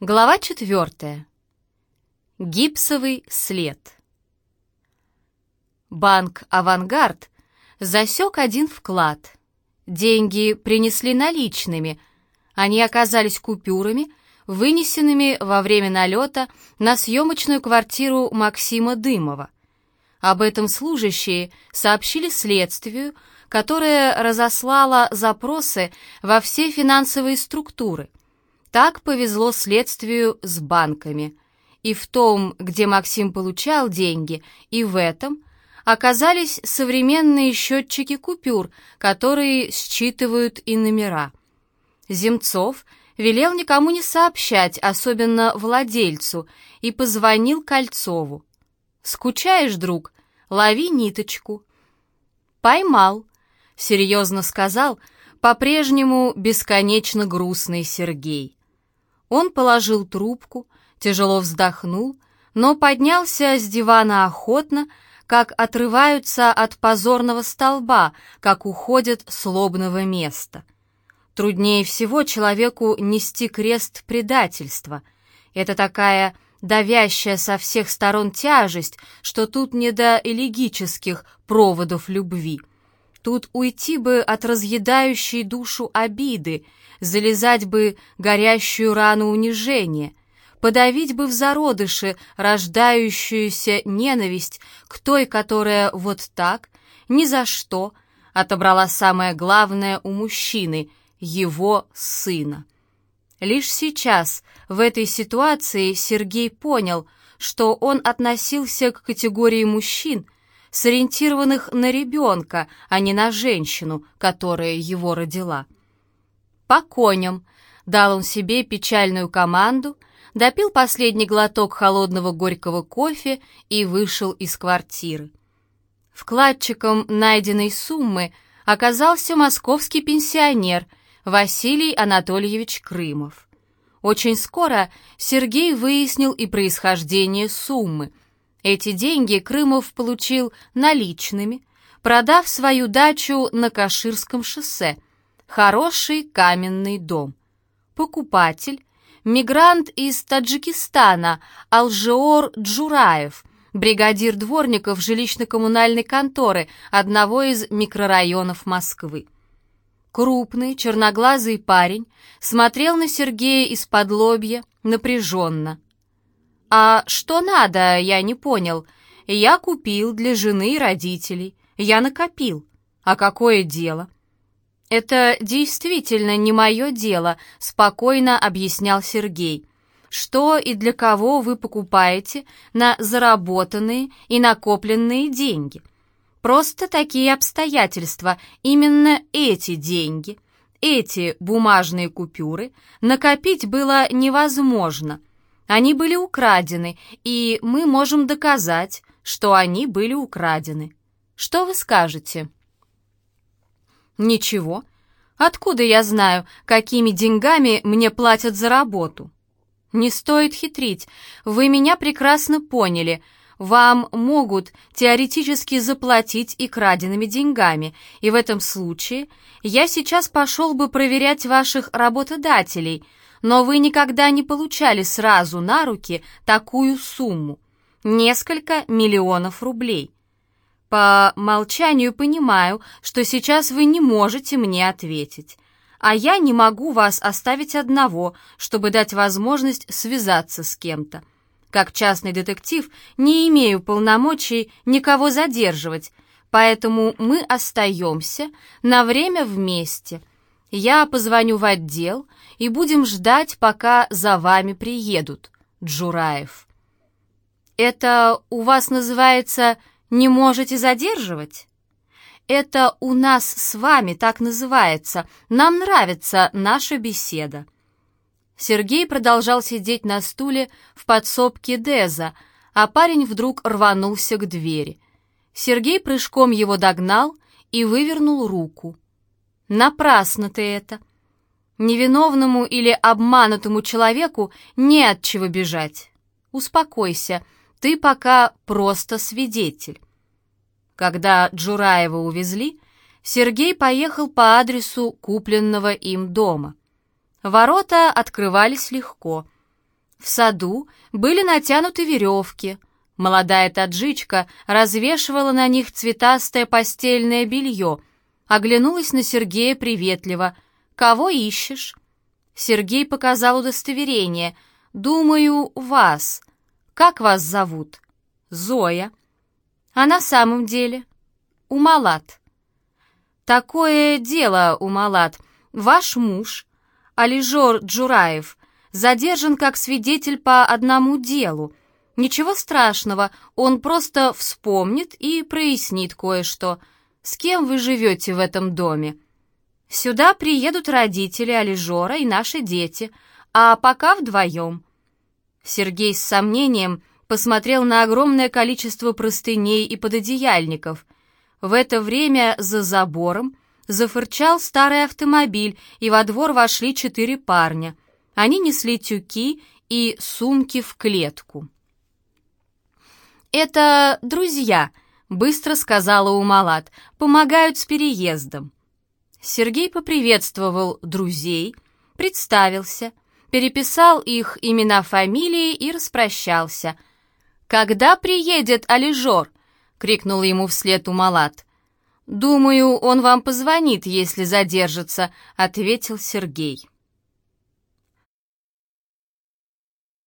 Глава четвертая. Гипсовый след. Банк «Авангард» засек один вклад. Деньги принесли наличными. Они оказались купюрами, вынесенными во время налета на съемочную квартиру Максима Дымова. Об этом служащие сообщили следствию, которое разослало запросы во все финансовые структуры — так повезло следствию с банками. И в том, где Максим получал деньги, и в этом оказались современные счетчики купюр, которые считывают и номера. Земцов велел никому не сообщать, особенно владельцу, и позвонил Кольцову. «Скучаешь, друг? Лови ниточку». «Поймал», — серьезно сказал, по-прежнему бесконечно грустный Сергей. Он положил трубку, тяжело вздохнул, но поднялся с дивана охотно, как отрываются от позорного столба, как уходят с лобного места. Труднее всего человеку нести крест предательства. Это такая давящая со всех сторон тяжесть, что тут не до элегических проводов любви. Тут уйти бы от разъедающей душу обиды, залезать бы горящую рану унижения, подавить бы в зародыше рождающуюся ненависть к той, которая вот так, ни за что, отобрала самое главное у мужчины — его сына. Лишь сейчас, в этой ситуации, Сергей понял, что он относился к категории мужчин, сориентированных на ребенка, а не на женщину, которая его родила. «По коням!» — дал он себе печальную команду, допил последний глоток холодного горького кофе и вышел из квартиры. Вкладчиком найденной суммы оказался московский пенсионер Василий Анатольевич Крымов. Очень скоро Сергей выяснил и происхождение суммы. Эти деньги Крымов получил наличными, продав свою дачу на Каширском шоссе — Хороший каменный дом. Покупатель — мигрант из Таджикистана Алжеор Джураев, бригадир дворников жилищно-коммунальной конторы одного из микрорайонов Москвы. Крупный, черноглазый парень смотрел на Сергея из-под лобья, напряженно. «А что надо, я не понял. Я купил для жены и родителей. Я накопил. А какое дело? «Это действительно не мое дело», — спокойно объяснял Сергей. «Что и для кого вы покупаете на заработанные и накопленные деньги? Просто такие обстоятельства, именно эти деньги, эти бумажные купюры накопить было невозможно. Они были украдены, и мы можем доказать, что они были украдены. Что вы скажете?» «Ничего. Откуда я знаю, какими деньгами мне платят за работу?» «Не стоит хитрить. Вы меня прекрасно поняли. Вам могут теоретически заплатить и краденными деньгами, и в этом случае я сейчас пошел бы проверять ваших работодателей, но вы никогда не получали сразу на руки такую сумму — несколько миллионов рублей. По молчанию понимаю, что сейчас вы не можете мне ответить. А я не могу вас оставить одного, чтобы дать возможность связаться с кем-то. Как частный детектив не имею полномочий никого задерживать, поэтому мы остаемся на время вместе. Я позвоню в отдел и будем ждать, пока за вами приедут. Джураев. Это у вас называется не можете задерживать? Это у нас с вами так называется. Нам нравится наша беседа. Сергей продолжал сидеть на стуле в подсобке Деза, а парень вдруг рванулся к двери. Сергей прыжком его догнал и вывернул руку. «Напрасно ты это!» Невиновному или обманутому человеку не от чего бежать. Успокойся, ты пока просто свидетель. Когда Джураева увезли, Сергей поехал по адресу купленного им дома. Ворота открывались легко. В саду были натянуты веревки. Молодая таджичка развешивала на них цветастое постельное белье. Оглянулась на Сергея приветливо. «Кого ищешь?» Сергей показал удостоверение. «Думаю, вас. Как вас зовут?» «Зоя». «А на самом деле?» «Умалат». «Такое дело, Умалат. Ваш муж, Алижор Джураев, задержан как свидетель по одному делу. Ничего страшного, он просто вспомнит и прояснит кое-что. С кем вы живете в этом доме? Сюда приедут родители Алижора и наши дети, а пока вдвоем. Сергей с сомнением посмотрел на огромное количество простыней и пододеяльников. В это время за забором зафырчал старый автомобиль, и во двор вошли четыре парня — они несли тюки и сумки в клетку. «Это друзья», — быстро сказала Умалат, — «помогают с переездом». Сергей поприветствовал друзей, представился, переписал их имена, фамилии и распрощался. «Когда приедет Алижор?» — крикнул ему вслед Умалат. «Думаю, он вам позвонит, если задержится», — ответил Сергей.